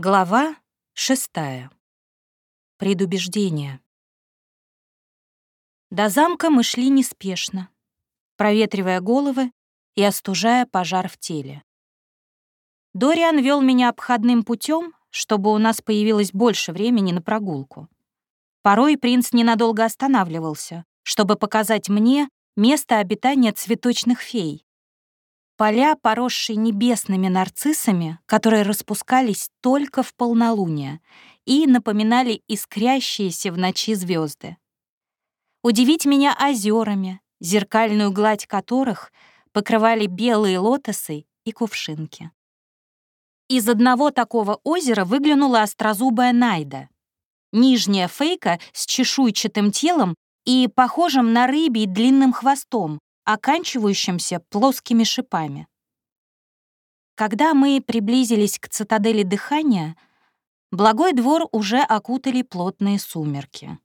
Глава шестая. Предубеждение. До замка мы шли неспешно, проветривая головы и остужая пожар в теле. Дориан вел меня обходным путем, чтобы у нас появилось больше времени на прогулку. Порой принц ненадолго останавливался, чтобы показать мне место обитания цветочных фей, Поля, поросшие небесными нарциссами, которые распускались только в полнолуние и напоминали искрящиеся в ночи звезды. Удивить меня озерами, зеркальную гладь которых покрывали белые лотосы и кувшинки. Из одного такого озера выглянула острозубая Найда. Нижняя фейка с чешуйчатым телом и похожим на рыбий длинным хвостом, оканчивающимся плоскими шипами. Когда мы приблизились к цитадели дыхания, благой двор уже окутали плотные сумерки.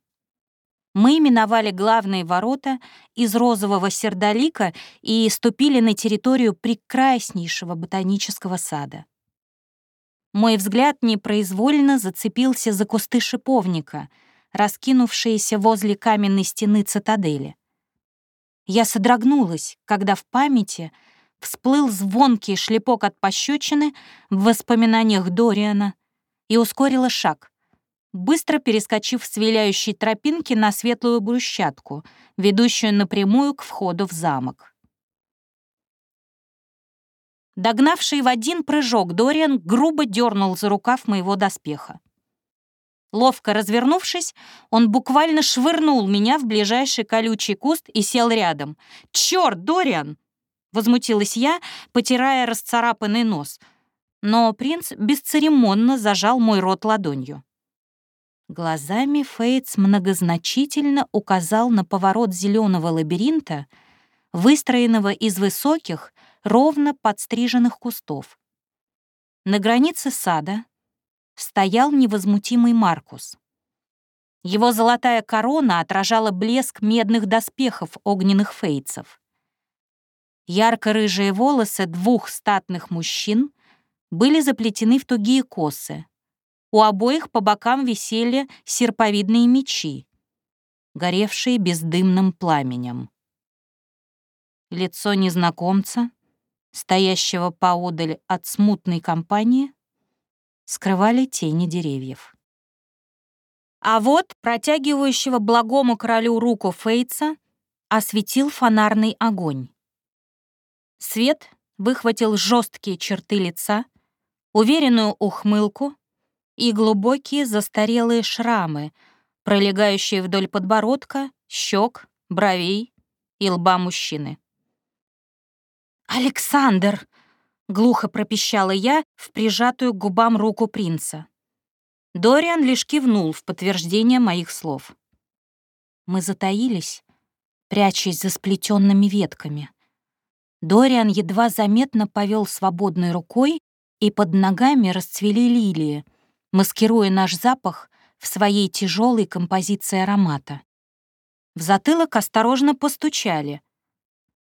Мы миновали главные ворота из розового сердолика и ступили на территорию прекраснейшего ботанического сада. Мой взгляд непроизвольно зацепился за кусты шиповника, раскинувшиеся возле каменной стены цитадели. Я содрогнулась, когда в памяти всплыл звонкий шлепок от пощечины в воспоминаниях Дориана и ускорила шаг, быстро перескочив с виляющей тропинки на светлую брусчатку, ведущую напрямую к входу в замок. Догнавший в один прыжок Дориан грубо дернул за рукав моего доспеха. Ловко развернувшись, он буквально швырнул меня в ближайший колючий куст и сел рядом. «Чёрт, Дориан!» — возмутилась я, потирая расцарапанный нос. Но принц бесцеремонно зажал мой рот ладонью. Глазами Фейтс многозначительно указал на поворот зеленого лабиринта, выстроенного из высоких, ровно подстриженных кустов. На границе сада, стоял невозмутимый Маркус. Его золотая корона отражала блеск медных доспехов огненных фейцев. Ярко-рыжие волосы двух статных мужчин были заплетены в тугие косы. У обоих по бокам висели серповидные мечи, горевшие бездымным пламенем. Лицо незнакомца, стоящего поодаль от смутной компании, скрывали тени деревьев. А вот протягивающего благому королю руку Фейтса осветил фонарный огонь. Свет выхватил жесткие черты лица, уверенную ухмылку и глубокие застарелые шрамы, пролегающие вдоль подбородка, щек, бровей и лба мужчины. «Александр!» Глухо пропищала я в прижатую к губам руку принца. Дориан лишь кивнул в подтверждение моих слов. Мы затаились, прячась за сплетенными ветками. Дориан едва заметно повел свободной рукой, и под ногами расцвели лилии, маскируя наш запах в своей тяжелой композиции аромата. В затылок осторожно постучали —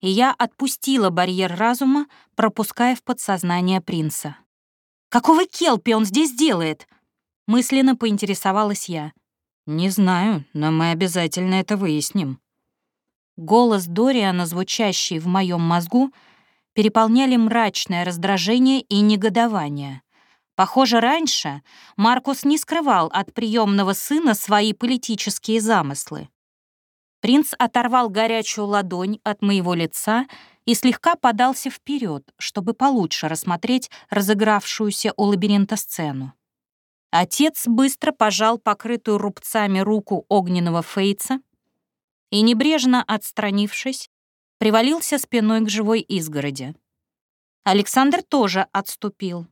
и я отпустила барьер разума, пропуская в подсознание принца. «Какого келпи он здесь делает?» — мысленно поинтересовалась я. «Не знаю, но мы обязательно это выясним». Голос Дориана, звучащий в моем мозгу, переполняли мрачное раздражение и негодование. Похоже, раньше Маркус не скрывал от приемного сына свои политические замыслы. Принц оторвал горячую ладонь от моего лица и слегка подался вперед, чтобы получше рассмотреть разыгравшуюся у лабиринта сцену. Отец быстро пожал покрытую рубцами руку огненного фейца и, небрежно отстранившись, привалился спиной к живой изгороди. Александр тоже отступил,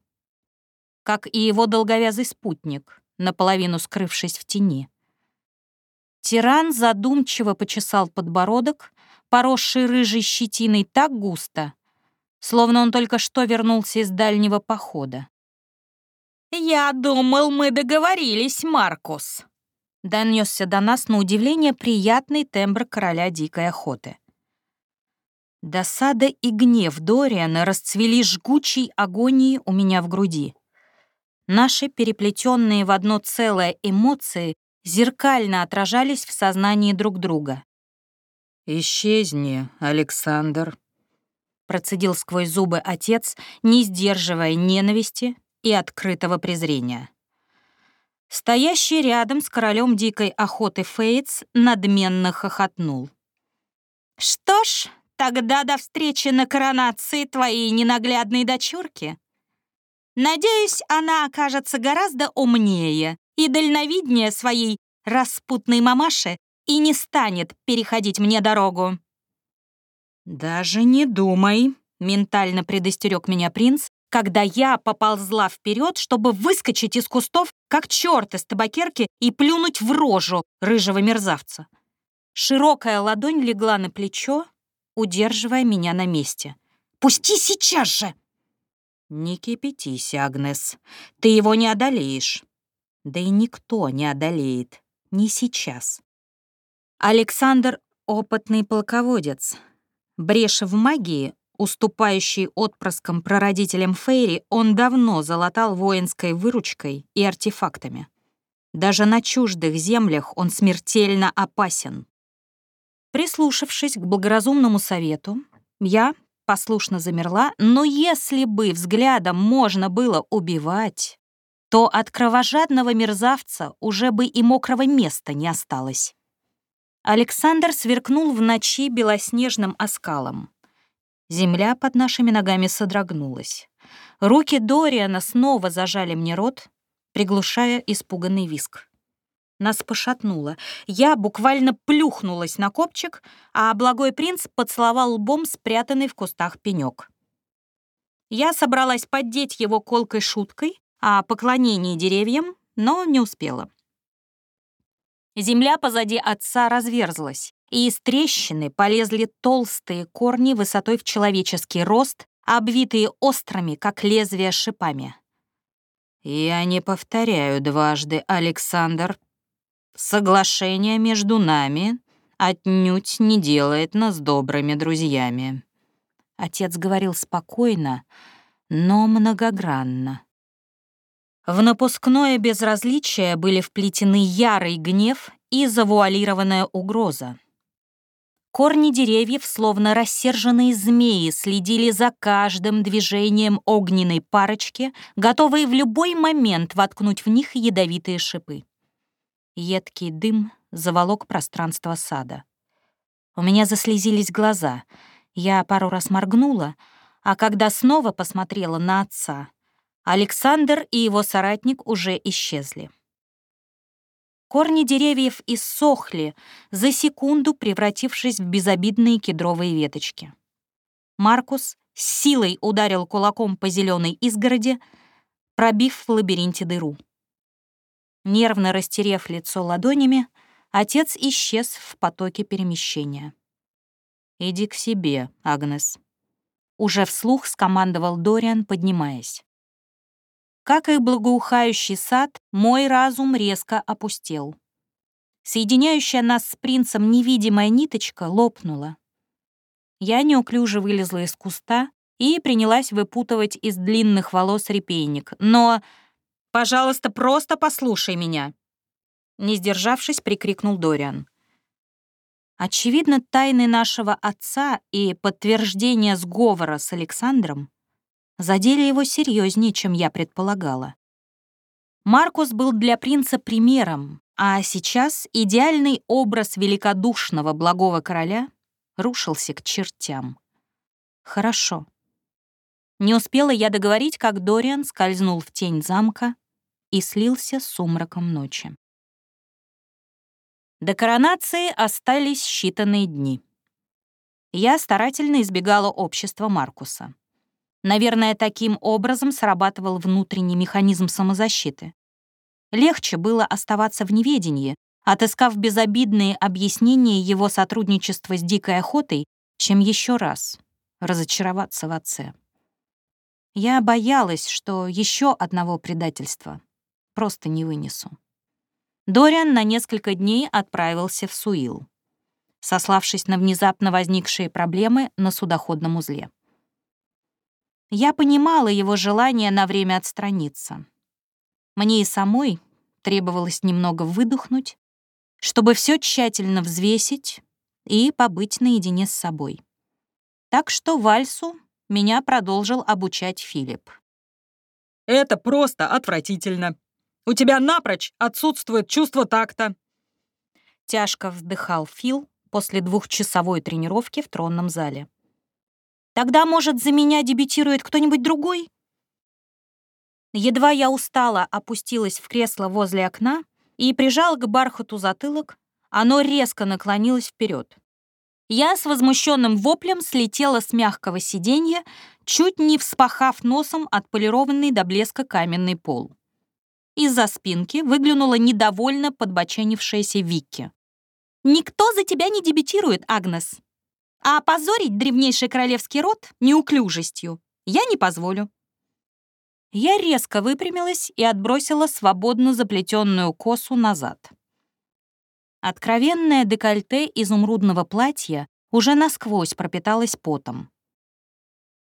как и его долговязый спутник, наполовину скрывшись в тени. Тиран задумчиво почесал подбородок, поросший рыжей щетиной так густо, словно он только что вернулся из дальнего похода. «Я думал, мы договорились, Маркус», — донесся до нас на удивление приятный тембр короля дикой охоты. Досада и гнев Дориана расцвели жгучей агонией у меня в груди. Наши переплетенные в одно целое эмоции зеркально отражались в сознании друг друга. «Исчезни, Александр», — процедил сквозь зубы отец, не сдерживая ненависти и открытого презрения. Стоящий рядом с королем дикой охоты Фейтс надменно хохотнул. «Что ж, тогда до встречи на коронации твоей ненаглядной дочурки. Надеюсь, она окажется гораздо умнее и дальновиднее своей распутной мамаши и не станет переходить мне дорогу». «Даже не думай», — ментально предостерег меня принц, когда я поползла вперед, чтобы выскочить из кустов, как черт из табакерки, и плюнуть в рожу рыжего мерзавца. Широкая ладонь легла на плечо, удерживая меня на месте. «Пусти сейчас же!» «Не кипятись, Агнес. Ты его не одолеешь. Да и никто не одолеет. Не сейчас». Александр — опытный полководец. Брешь в магии Уступающий отпрыском прародителям Фейри, он давно залатал воинской выручкой и артефактами. Даже на чуждых землях он смертельно опасен. Прислушавшись к благоразумному совету, я послушно замерла, но если бы взглядом можно было убивать, то от кровожадного мерзавца уже бы и мокрого места не осталось. Александр сверкнул в ночи белоснежным оскалом. Земля под нашими ногами содрогнулась. Руки Дориана снова зажали мне рот, приглушая испуганный виск. Нас пошатнуло. Я буквально плюхнулась на копчик, а благой принц поцеловал лбом спрятанный в кустах пенек. Я собралась поддеть его колкой шуткой о поклонении деревьям, но не успела. Земля позади отца разверзлась и из трещины полезли толстые корни высотой в человеческий рост, обвитые острыми, как лезвия, шипами. «Я не повторяю дважды, Александр. Соглашение между нами отнюдь не делает нас добрыми друзьями». Отец говорил спокойно, но многогранно. В напускное безразличие были вплетены ярый гнев и завуалированная угроза. Корни деревьев, словно рассерженные змеи, следили за каждым движением огненной парочки, готовые в любой момент воткнуть в них ядовитые шипы. Едкий дым заволок пространство сада. У меня заслезились глаза. Я пару раз моргнула, а когда снова посмотрела на отца, Александр и его соратник уже исчезли. Корни деревьев иссохли, за секунду превратившись в безобидные кедровые веточки. Маркус с силой ударил кулаком по зеленой изгороди, пробив в лабиринте дыру. Нервно растерев лицо ладонями, отец исчез в потоке перемещения. «Иди к себе, Агнес», — уже вслух скомандовал Дориан, поднимаясь. Как и благоухающий сад, мой разум резко опустел. Соединяющая нас с принцем невидимая ниточка лопнула. Я неуклюже вылезла из куста и принялась выпутывать из длинных волос репейник. Но, пожалуйста, просто послушай меня. Не сдержавшись, прикрикнул Дориан. Очевидно, тайны нашего отца и подтверждение сговора с Александром задели его серьезнее, чем я предполагала. Маркус был для принца примером, а сейчас идеальный образ великодушного благого короля рушился к чертям. Хорошо. Не успела я договорить, как Дориан скользнул в тень замка и слился с сумраком ночи. До коронации остались считанные дни. Я старательно избегала общества Маркуса. Наверное, таким образом срабатывал внутренний механизм самозащиты. Легче было оставаться в неведении, отыскав безобидные объяснения его сотрудничества с дикой охотой, чем еще раз разочароваться в отце. Я боялась, что еще одного предательства просто не вынесу. Дориан на несколько дней отправился в Суил, сославшись на внезапно возникшие проблемы на судоходном узле. Я понимала его желание на время отстраниться. Мне и самой требовалось немного выдохнуть, чтобы все тщательно взвесить и побыть наедине с собой. Так что вальсу меня продолжил обучать Филипп. «Это просто отвратительно. У тебя напрочь отсутствует чувство такта». Тяжко вздыхал Фил после двухчасовой тренировки в тронном зале. «Тогда, может, за меня дебютирует кто-нибудь другой?» Едва я устала, опустилась в кресло возле окна и прижала к бархату затылок, оно резко наклонилось вперед. Я с возмущенным воплем слетела с мягкого сиденья, чуть не вспахав носом отполированный до блеска каменный пол. Из-за спинки выглянула недовольно подбоченившаяся Викки. «Никто за тебя не дебютирует, Агнес. А опозорить древнейший королевский род неуклюжестью я не позволю». Я резко выпрямилась и отбросила свободно заплетенную косу назад. Откровенное декольте изумрудного платья уже насквозь пропиталось потом.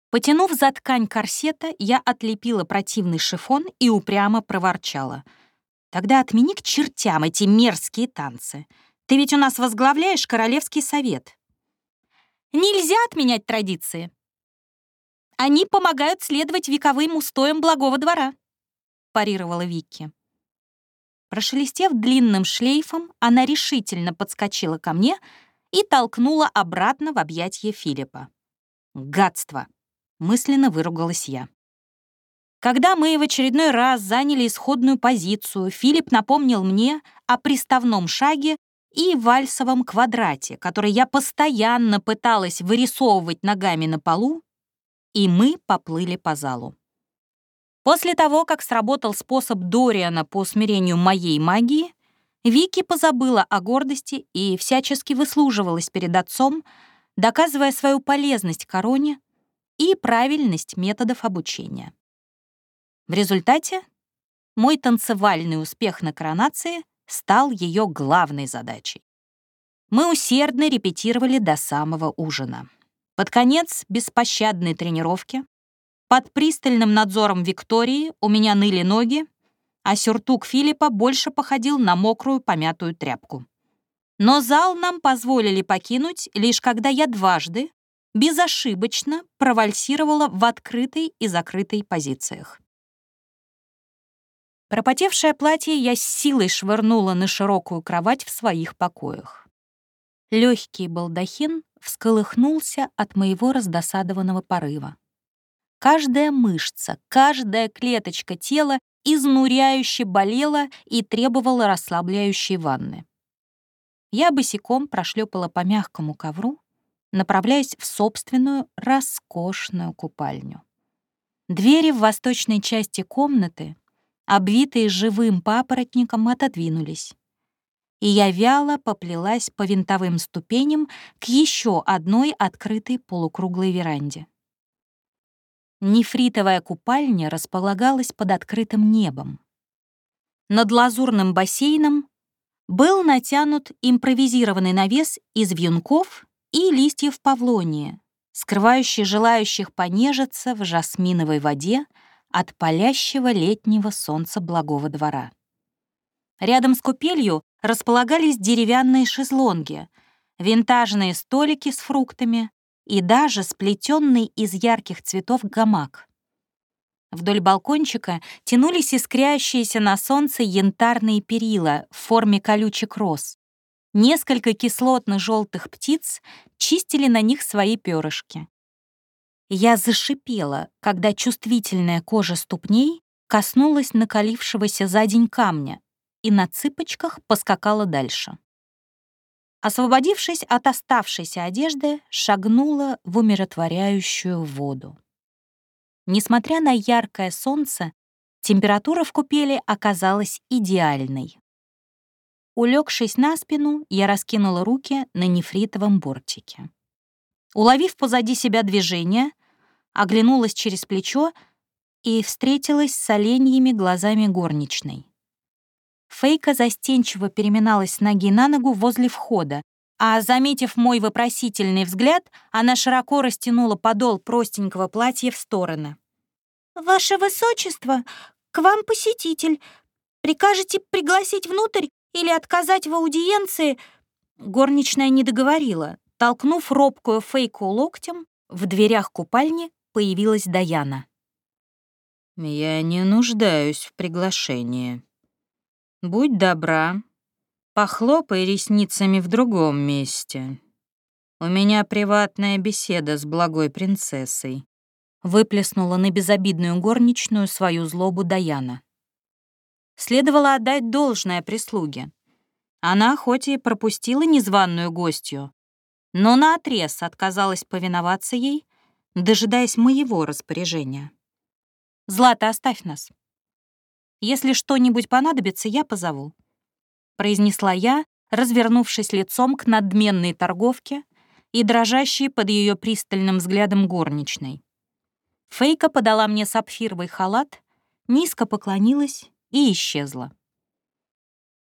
Потянув за ткань корсета, я отлепила противный шифон и упрямо проворчала. «Тогда отмени к чертям эти мерзкие танцы. Ты ведь у нас возглавляешь Королевский совет». «Нельзя отменять традиции», они помогают следовать вековым устоям благого двора», — парировала Вики. Прошелестев длинным шлейфом, она решительно подскочила ко мне и толкнула обратно в объятье Филиппа. «Гадство!» — мысленно выругалась я. Когда мы в очередной раз заняли исходную позицию, Филипп напомнил мне о приставном шаге и вальсовом квадрате, который я постоянно пыталась вырисовывать ногами на полу, и мы поплыли по залу. После того, как сработал способ Дориана по усмирению моей магии, Вики позабыла о гордости и всячески выслуживалась перед отцом, доказывая свою полезность короне и правильность методов обучения. В результате мой танцевальный успех на коронации стал ее главной задачей. Мы усердно репетировали до самого ужина. Под конец беспощадной тренировки, под пристальным надзором Виктории у меня ныли ноги, а сюртук Филиппа больше походил на мокрую помятую тряпку. Но зал нам позволили покинуть, лишь когда я дважды, безошибочно провальсировала в открытой и закрытой позициях. Пропотевшее платье я с силой швырнула на широкую кровать в своих покоях. Легкий балдахин всколыхнулся от моего раздосадованного порыва. Каждая мышца, каждая клеточка тела изнуряюще болела и требовала расслабляющей ванны. Я босиком прошлепала по мягкому ковру, направляясь в собственную роскошную купальню. Двери в восточной части комнаты, обвитые живым папоротником, отодвинулись и я вяло поплелась по винтовым ступеням к еще одной открытой полукруглой веранде. Нефритовая купальня располагалась под открытым небом. Над лазурным бассейном был натянут импровизированный навес из вьюнков и листьев павлонии, скрывающий желающих понежиться в жасминовой воде от палящего летнего солнца благого двора. Рядом с купелью располагались деревянные шезлонги, винтажные столики с фруктами и даже сплетенный из ярких цветов гамак. Вдоль балкончика тянулись искрящиеся на солнце янтарные перила в форме колючек роз. Несколько кислотно-желтых птиц чистили на них свои перышки. Я зашипела, когда чувствительная кожа ступней коснулась накалившегося за день камня, и на цыпочках поскакала дальше. Освободившись от оставшейся одежды, шагнула в умиротворяющую воду. Несмотря на яркое солнце, температура в купели оказалась идеальной. Улегшись на спину, я раскинула руки на нефритовом бортике. Уловив позади себя движение, оглянулась через плечо и встретилась с оленьими глазами горничной. Фейка застенчиво переминалась с ноги на ногу возле входа, а, заметив мой вопросительный взгляд, она широко растянула подол простенького платья в стороны. «Ваше Высочество, к вам посетитель. Прикажете пригласить внутрь или отказать в аудиенции?» Горничная не договорила. Толкнув робкую фейку локтем, в дверях купальни появилась Даяна. «Я не нуждаюсь в приглашении. Будь добра, похлопай ресницами в другом месте. У меня приватная беседа с благой принцессой», выплеснула на безобидную горничную свою злобу Даяна. Следовало отдать должное прислуге. Она хоть и пропустила незваную гостью, но наотрез отказалась повиноваться ей, дожидаясь моего распоряжения. «Злата, оставь нас. Если что-нибудь понадобится, я позову», — произнесла я, развернувшись лицом к надменной торговке и дрожащей под ее пристальным взглядом горничной. Фейка подала мне сапфировый халат, низко поклонилась и исчезла.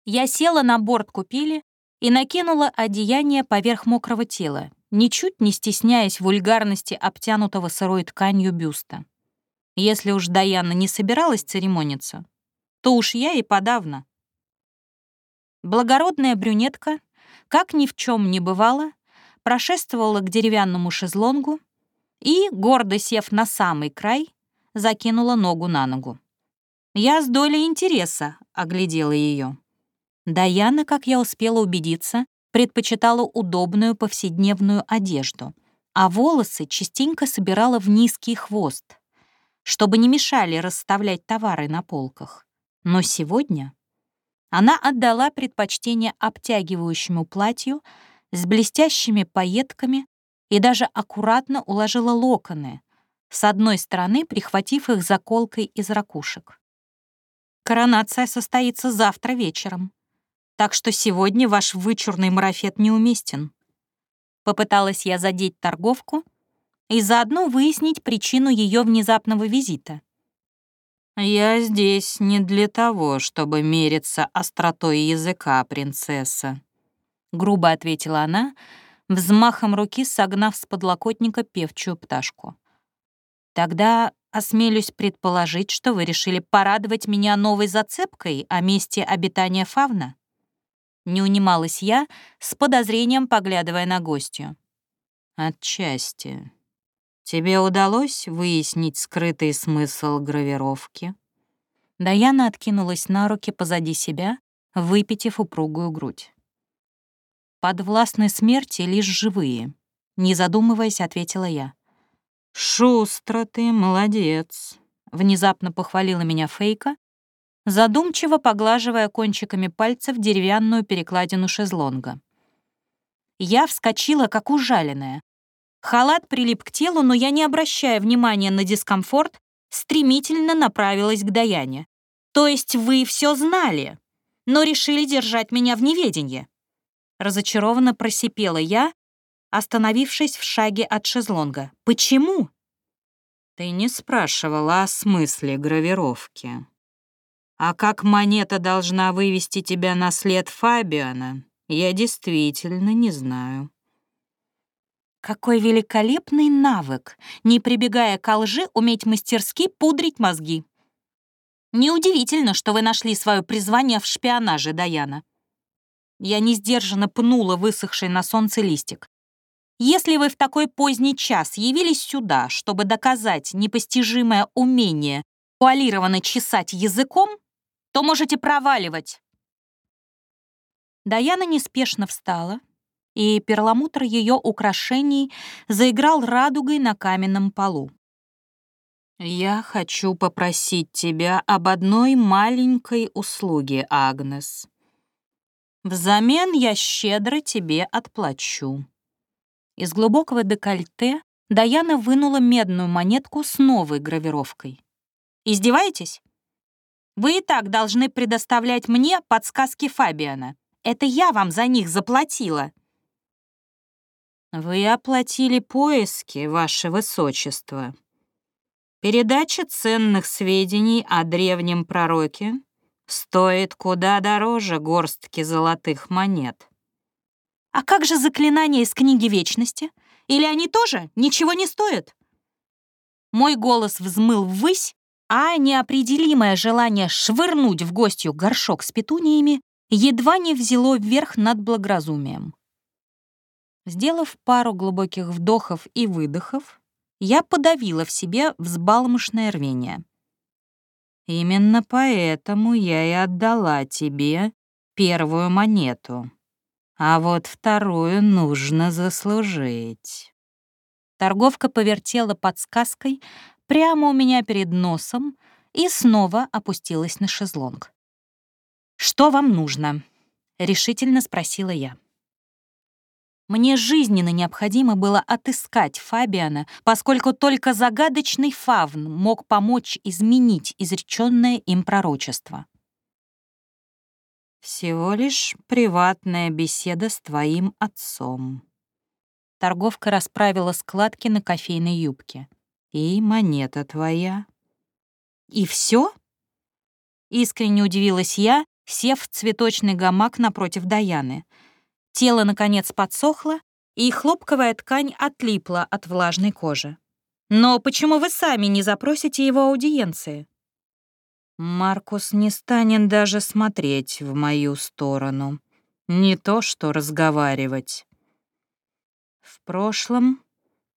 Я села на борт купили и накинула одеяние поверх мокрого тела, ничуть не стесняясь вульгарности обтянутого сырой тканью бюста. Если уж Даяна не собиралась церемониться, то уж я и подавно. Благородная брюнетка, как ни в чем не бывало, прошествовала к деревянному шезлонгу и, гордо сев на самый край, закинула ногу на ногу. Я с долей интереса оглядела ее. Даяна, как я успела убедиться, предпочитала удобную повседневную одежду, а волосы частенько собирала в низкий хвост, чтобы не мешали расставлять товары на полках. Но сегодня она отдала предпочтение обтягивающему платью с блестящими пайетками и даже аккуратно уложила локоны, с одной стороны прихватив их заколкой из ракушек. Коронация состоится завтра вечером. Так что сегодня ваш вычурный марафет неуместен. Попыталась я задеть торговку и заодно выяснить причину ее внезапного визита. «Я здесь не для того, чтобы мериться остротой языка, принцесса», — грубо ответила она, взмахом руки согнав с подлокотника певчую пташку. «Тогда Осмелюсь предположить, что вы решили порадовать меня новой зацепкой о месте обитания фавна. Не унималась я, с подозрением поглядывая на гостью. Отчасти. Тебе удалось выяснить скрытый смысл гравировки? Даяна откинулась на руки позади себя, выпитив упругую грудь. «Подвластны смерти лишь живые», — не задумываясь, ответила я. «Шустро ты, молодец», — внезапно похвалила меня Фейка, задумчиво поглаживая кончиками пальцев деревянную перекладину шезлонга. Я вскочила, как ужаленная. Халат прилип к телу, но я, не обращая внимания на дискомфорт, стремительно направилась к Даяне. «То есть вы все знали, но решили держать меня в неведении?» Разочарованно просипела я, остановившись в шаге от шезлонга. «Почему?» «Ты не спрашивала о смысле гравировки. А как монета должна вывести тебя на след Фабиана, я действительно не знаю». Какой великолепный навык, не прибегая к лжи, уметь мастерски пудрить мозги. Неудивительно, что вы нашли свое призвание в шпионаже, Даяна. Я несдержанно пнула высохший на солнце листик. Если вы в такой поздний час явились сюда, чтобы доказать непостижимое умение уалированно чесать языком, то можете проваливать. Даяна неспешно встала, и перламутр ее украшений заиграл радугой на каменном полу. «Я хочу попросить тебя об одной маленькой услуге, Агнес. Взамен я щедро тебе отплачу». Из глубокого декольте Даяна вынула медную монетку с новой гравировкой. «Издеваетесь? Вы и так должны предоставлять мне подсказки Фабиана. Это я вам за них заплатила». «Вы оплатили поиски, ваше высочество. Передача ценных сведений о древнем пророке стоит куда дороже горстки золотых монет. А как же заклинания из книги Вечности? Или они тоже ничего не стоят? Мой голос взмыл ввысь, а неопределимое желание швырнуть в гостью горшок с петуниями едва не взяло вверх над благоразумием. Сделав пару глубоких вдохов и выдохов, я подавила в себе взбалмошное рвение. «Именно поэтому я и отдала тебе первую монету, а вот вторую нужно заслужить». Торговка повертела подсказкой прямо у меня перед носом и снова опустилась на шезлонг. «Что вам нужно?» — решительно спросила я. Мне жизненно необходимо было отыскать Фабиана, поскольку только загадочный фавн мог помочь изменить изреченное им пророчество. «Всего лишь приватная беседа с твоим отцом». Торговка расправила складки на кофейной юбке. «И монета твоя». «И все? Искренне удивилась я, сев в цветочный гамак напротив Даяны — Тело, наконец, подсохло, и хлопковая ткань отлипла от влажной кожи. «Но почему вы сами не запросите его аудиенции?» Маркус не станет даже смотреть в мою сторону. Не то что разговаривать. В прошлом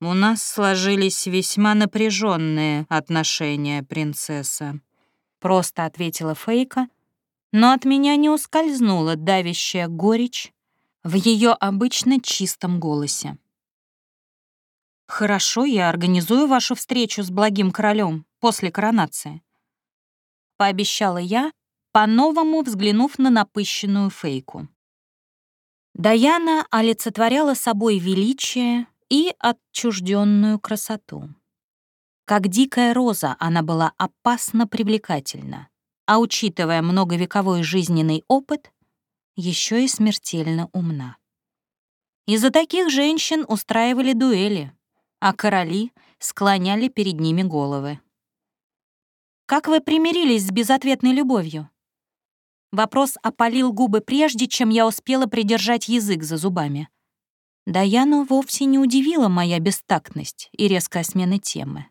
у нас сложились весьма напряженные отношения, принцесса. Просто ответила Фейка, но от меня не ускользнула давящая горечь в ее обычно чистом голосе. «Хорошо, я организую вашу встречу с благим королем после коронации», — пообещала я, по-новому взглянув на напыщенную фейку. Даяна олицетворяла собой величие и отчужденную красоту. Как дикая роза она была опасно привлекательна, а учитывая многовековой жизненный опыт, еще и смертельно умна. Из-за таких женщин устраивали дуэли, а короли склоняли перед ними головы. «Как вы примирились с безответной любовью?» Вопрос опалил губы прежде, чем я успела придержать язык за зубами. Даяну вовсе не удивила моя бестактность и резкая смена темы,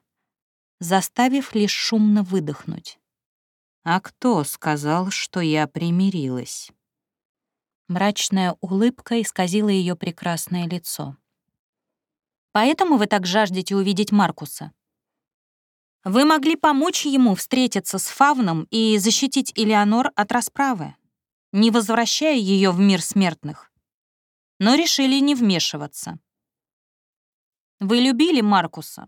заставив лишь шумно выдохнуть. «А кто сказал, что я примирилась?» Мрачная улыбка исказила ее прекрасное лицо. «Поэтому вы так жаждете увидеть Маркуса?» Вы могли помочь ему встретиться с Фавном и защитить Элеонор от расправы, не возвращая ее в мир смертных. Но решили не вмешиваться. Вы любили Маркуса,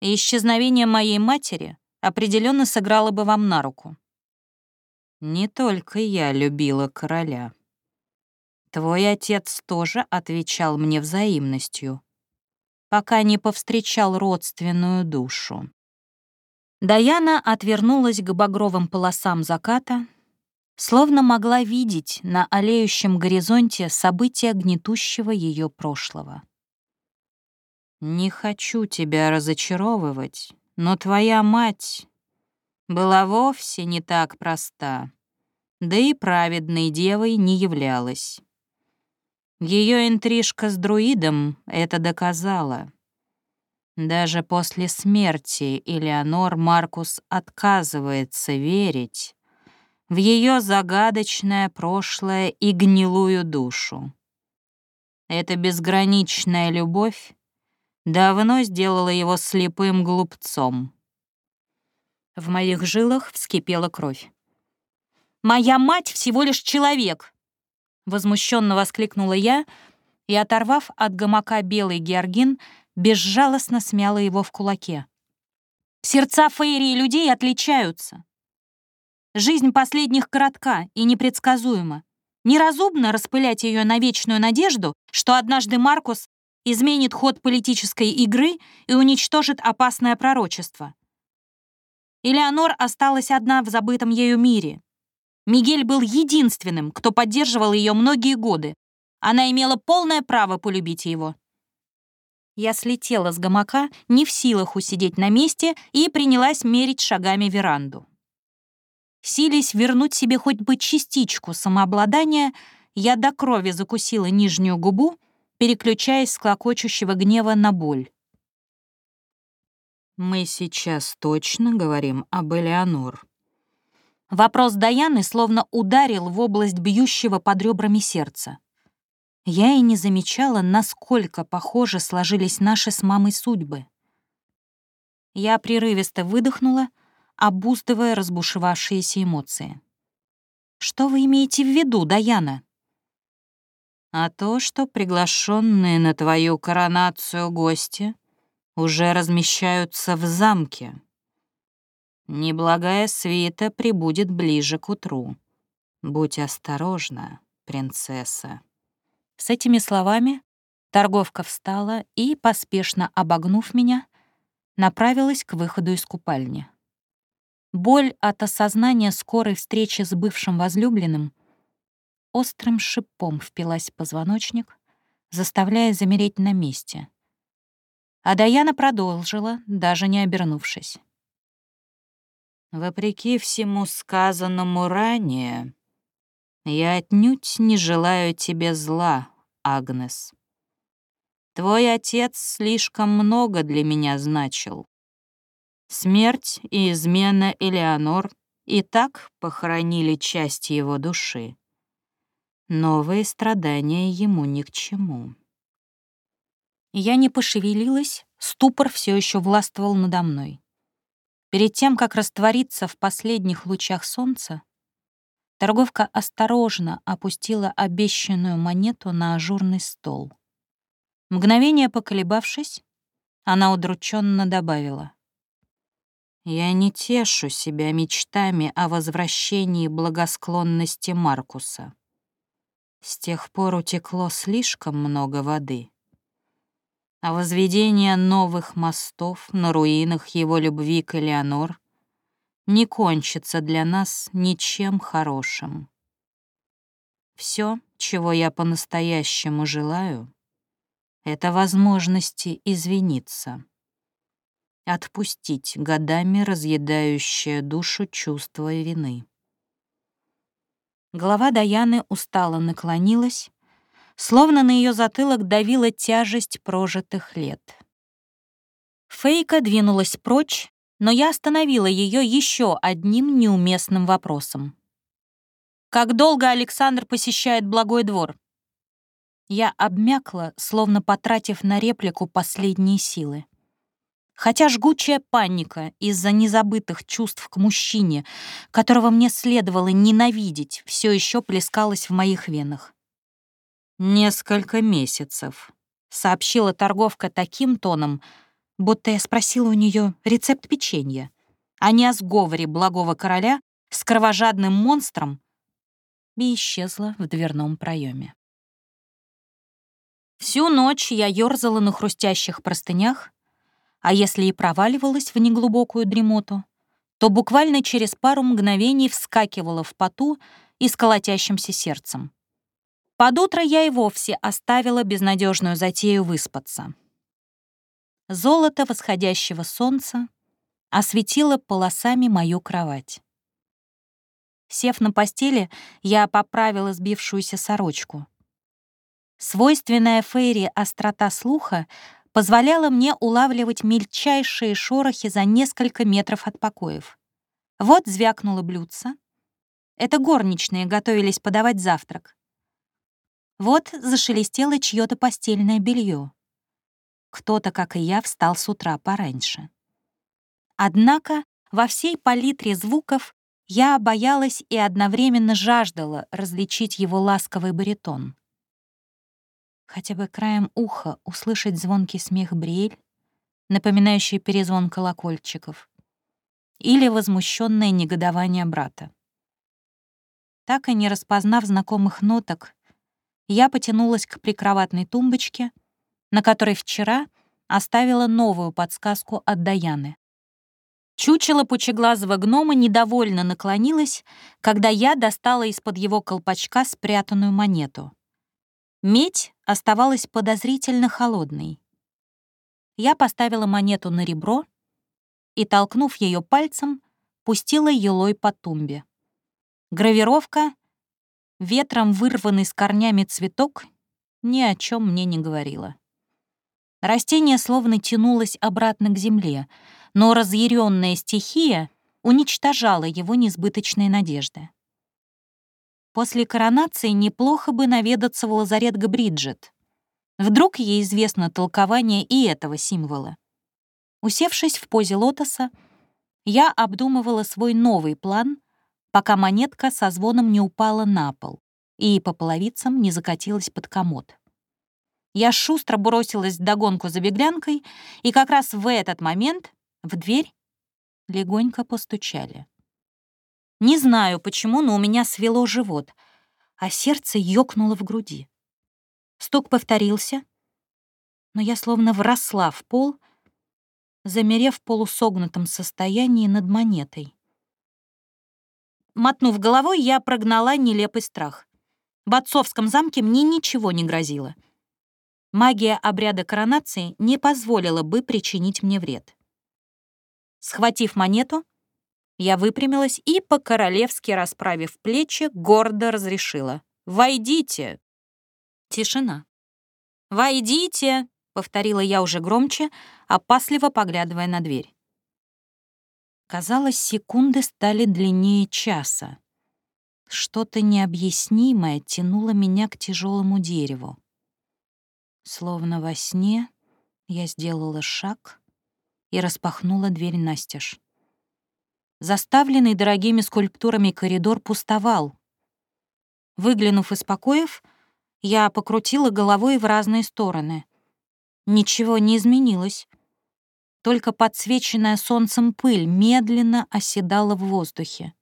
исчезновение моей матери определенно сыграло бы вам на руку. Не только я любила короля. Твой отец тоже отвечал мне взаимностью, пока не повстречал родственную душу. Даяна отвернулась к багровым полосам заката, словно могла видеть на олеющем горизонте события гнетущего ее прошлого. «Не хочу тебя разочаровывать, но твоя мать была вовсе не так проста, да и праведной девой не являлась. Ее интрижка с друидом это доказала. Даже после смерти Элеонор Маркус отказывается верить в ее загадочное прошлое и гнилую душу. Эта безграничная любовь давно сделала его слепым глупцом. В моих жилах вскипела кровь. «Моя мать всего лишь человек!» Возмущенно воскликнула я и, оторвав от гамака белый георгин, безжалостно смяла его в кулаке. Сердца фейри и людей отличаются. Жизнь последних коротка и непредсказуема. Неразумно распылять ее на вечную надежду, что однажды Маркус изменит ход политической игры и уничтожит опасное пророчество. Элеонор осталась одна в забытом ею мире, Мигель был единственным, кто поддерживал ее многие годы. Она имела полное право полюбить его. Я слетела с гамака, не в силах усидеть на месте, и принялась мерить шагами веранду. Сились вернуть себе хоть бы частичку самообладания, я до крови закусила нижнюю губу, переключаясь с клокочущего гнева на боль. Мы сейчас точно говорим об Элеонор. Вопрос Даяны словно ударил в область бьющего под ребрами сердца. Я и не замечала, насколько похоже сложились наши с мамой судьбы. Я прерывисто выдохнула, обуздывая разбушевавшиеся эмоции. «Что вы имеете в виду, Даяна?» «А то, что приглашенные на твою коронацию гости уже размещаются в замке. Неблагая свита прибудет ближе к утру. Будь осторожна, принцесса». С этими словами торговка встала и, поспешно обогнув меня, направилась к выходу из купальни. Боль от осознания скорой встречи с бывшим возлюбленным острым шипом впилась в позвоночник, заставляя замереть на месте. А Даяна продолжила, даже не обернувшись. «Вопреки всему сказанному ранее, я отнюдь не желаю тебе зла, Агнес. Твой отец слишком много для меня значил. Смерть и измена Элеонор и так похоронили часть его души. Новые страдания ему ни к чему. Я не пошевелилась, ступор все еще властвовал надо мной. Перед тем, как раствориться в последних лучах солнца, торговка осторожно опустила обещанную монету на ажурный стол. Мгновение поколебавшись, она удрученно добавила. «Я не тешу себя мечтами о возвращении благосклонности Маркуса. С тех пор утекло слишком много воды. А возведение новых мостов на руинах его любви к Элеонор не кончится для нас ничем хорошим. Все, чего я по-настоящему желаю — это возможности извиниться. Отпустить годами разъедающее душу чувство вины. Голова Даяны устало наклонилась, словно на ее затылок давила тяжесть прожитых лет. Фейка двинулась прочь, но я остановила ее еще одним неуместным вопросом. «Как долго Александр посещает Благой двор?» Я обмякла, словно потратив на реплику последние силы. Хотя жгучая паника из-за незабытых чувств к мужчине, которого мне следовало ненавидеть, все еще плескалась в моих венах. «Несколько месяцев», — сообщила торговка таким тоном, будто я спросила у нее рецепт печенья, а не о сговоре благого короля с кровожадным монстром, и исчезла в дверном проеме. Всю ночь я ёрзала на хрустящих простынях, а если и проваливалась в неглубокую дремоту, то буквально через пару мгновений вскакивала в поту и с колотящимся сердцем. Под утро я и вовсе оставила безнадежную затею выспаться. Золото восходящего солнца осветило полосами мою кровать. Сев на постели, я поправила сбившуюся сорочку. Свойственная Фейри острота слуха позволяла мне улавливать мельчайшие шорохи за несколько метров от покоев. Вот звякнуло блюдце. Это горничные готовились подавать завтрак. Вот зашелестело чье то постельное белье. Кто-то, как и я, встал с утра пораньше. Однако во всей палитре звуков я боялась и одновременно жаждала различить его ласковый баритон хотя бы краем уха услышать звонкий смех Бриэль, напоминающий перезвон колокольчиков, или возмущенное негодование брата. Так и не распознав знакомых ноток, я потянулась к прикроватной тумбочке, на которой вчера оставила новую подсказку от Даяны. Чучело пучеглазого гнома недовольно наклонилось, когда я достала из-под его колпачка спрятанную монету. Медь оставалась подозрительно холодной. Я поставила монету на ребро и, толкнув ее пальцем, пустила елой по тумбе. Гравировка, ветром вырванный с корнями цветок, ни о чем мне не говорила. Растение словно тянулось обратно к земле, но разъяренная стихия уничтожала его несбыточные надежды. После коронации неплохо бы наведаться в лазарет Габриджет. Вдруг ей известно толкование и этого символа. Усевшись в позе лотоса, я обдумывала свой новый план, пока монетка со звоном не упала на пол и по половицам не закатилась под комод. Я шустро бросилась догонку за беглянкой, и как раз в этот момент в дверь легонько постучали. Не знаю почему, но у меня свело живот, а сердце ёкнуло в груди. Стук повторился, но я словно вросла в пол, замерев в полусогнутом состоянии над монетой. Мотнув головой, я прогнала нелепый страх. В отцовском замке мне ничего не грозило. Магия обряда коронации не позволила бы причинить мне вред. Схватив монету, я выпрямилась и, по-королевски расправив плечи, гордо разрешила. «Войдите!» Тишина. «Войдите!» — повторила я уже громче, опасливо поглядывая на дверь. Казалось, секунды стали длиннее часа. Что-то необъяснимое тянуло меня к тяжелому дереву. Словно во сне я сделала шаг и распахнула дверь настежь. Заставленный дорогими скульптурами коридор пустовал. Выглянув из покоев, я покрутила головой в разные стороны. Ничего не изменилось. Только подсвеченная солнцем пыль медленно оседала в воздухе.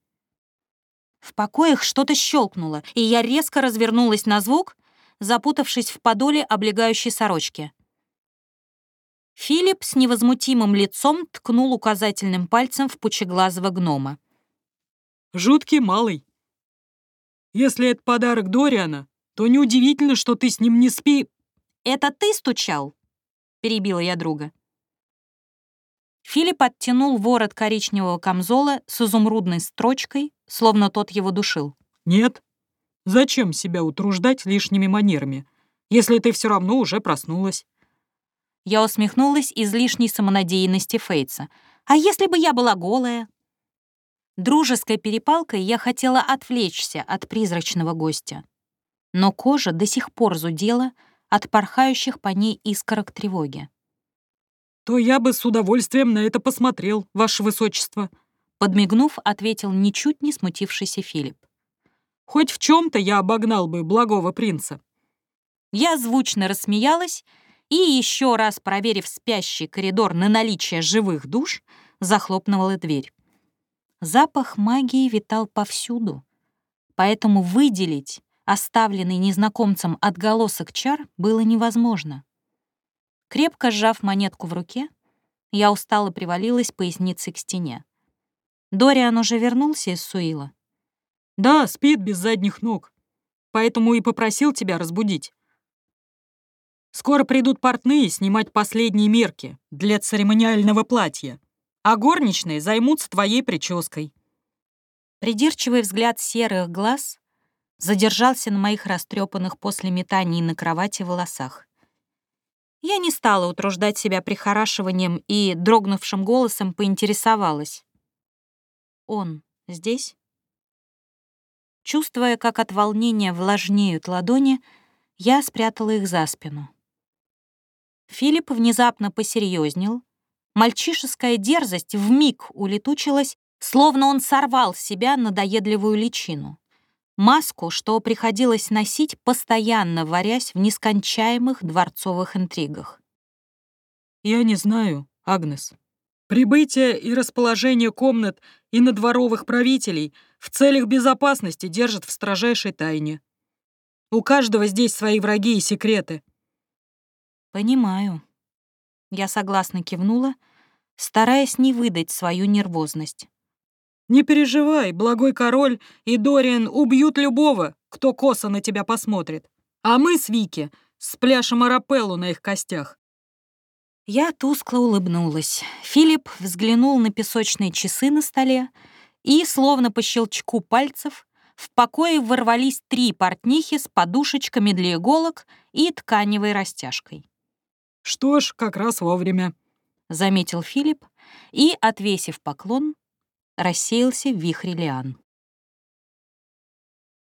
В покоях что-то щелкнуло, и я резко развернулась на звук, запутавшись в подоле облегающей сорочки. Филипп с невозмутимым лицом ткнул указательным пальцем в пучеглазого гнома. «Жуткий малый. Если это подарок Дориана, то неудивительно, что ты с ним не спи...» «Это ты стучал?» — перебила я друга. Филипп оттянул ворот коричневого камзола с изумрудной строчкой, словно тот его душил. «Нет. Зачем себя утруждать лишними манерами, если ты все равно уже проснулась?» Я усмехнулась излишней самонадеянности Фейтса. «А если бы я была голая?» Дружеской перепалкой я хотела отвлечься от призрачного гостя. Но кожа до сих пор зудела от порхающих по ней искорок тревоги. «То я бы с удовольствием на это посмотрел, ваше высочество», подмигнув, ответил ничуть не смутившийся Филипп. «Хоть в чем то я обогнал бы благого принца». Я звучно рассмеялась и, еще раз проверив спящий коридор на наличие живых душ, захлопнула дверь. Запах магии витал повсюду, поэтому выделить оставленный незнакомцем отголосок чар было невозможно. Крепко сжав монетку в руке, я устало привалилась поясницей к стене. Дориан уже вернулся из Суила? «Да, спит без задних ног, поэтому и попросил тебя разбудить. Скоро придут портные снимать последние мерки для церемониального платья, а горничные займутся твоей прической». Придирчивый взгляд серых глаз задержался на моих растрепанных после метаний на кровати волосах. Я не стала утруждать себя прихорашиванием и дрогнувшим голосом поинтересовалась. «Он здесь?» Чувствуя, как от волнения влажнеют ладони, я спрятала их за спину. Филипп внезапно посерьезнел. Мальчишеская дерзость вмиг улетучилась, словно он сорвал с себя надоедливую личину. Маску, что приходилось носить, постоянно варясь в нескончаемых дворцовых интригах. «Я не знаю, Агнес. Прибытие и расположение комнат и надворовых правителей в целях безопасности держат в строжайшей тайне. У каждого здесь свои враги и секреты. «Понимаю». Я согласно кивнула, стараясь не выдать свою нервозность. «Не переживай, благой король и Дориан убьют любого, кто косо на тебя посмотрит. А мы с Вики спляшем арапеллу на их костях». Я тускло улыбнулась. Филипп взглянул на песочные часы на столе, и, словно по щелчку пальцев, в покое ворвались три портнихи с подушечками для иголок и тканевой растяжкой. «Что ж, как раз вовремя», — заметил Филипп и, отвесив поклон, рассеялся в вихре лиан.